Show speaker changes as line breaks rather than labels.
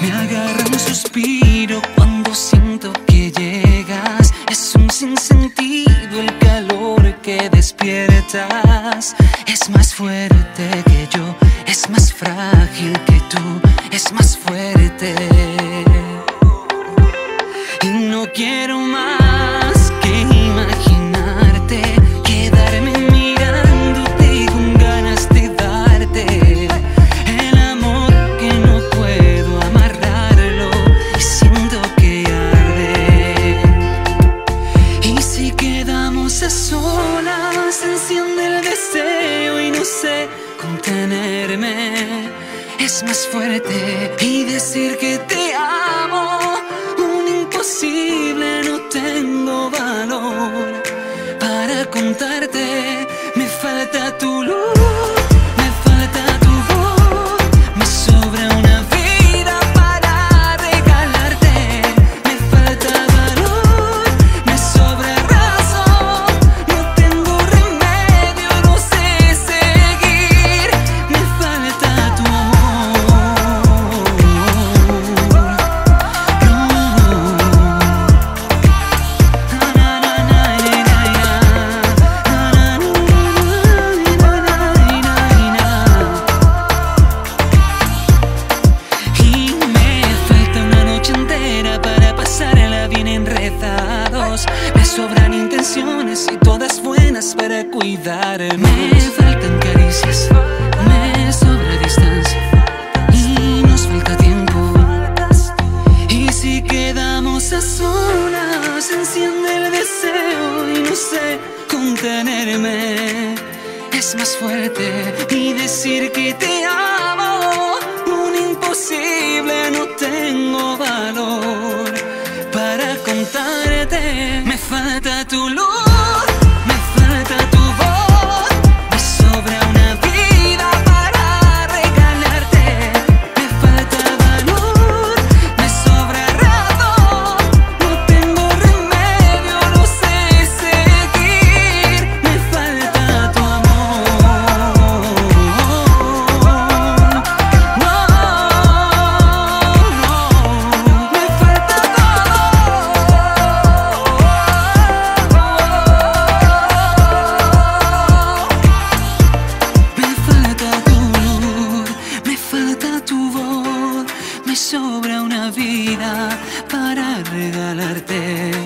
Me agarra un suspiro cuando siento que llegas. Es un sinsentido el calor que despiertas. Es más fuerte que yo, es más frágil que tú, es más fuerte. Y no quiero más contenerme. Es más fuerte y decir que te amo, un imposible, no tengo valor para contarte. Me falta tu luz, Me faltan caricias, me sobra distancia y nos falta tiempo. Y si quedamos a solas, enciende el deseo y no sé contenerme. Es más fuerte y decir que te amo, un imposible, para regalarte.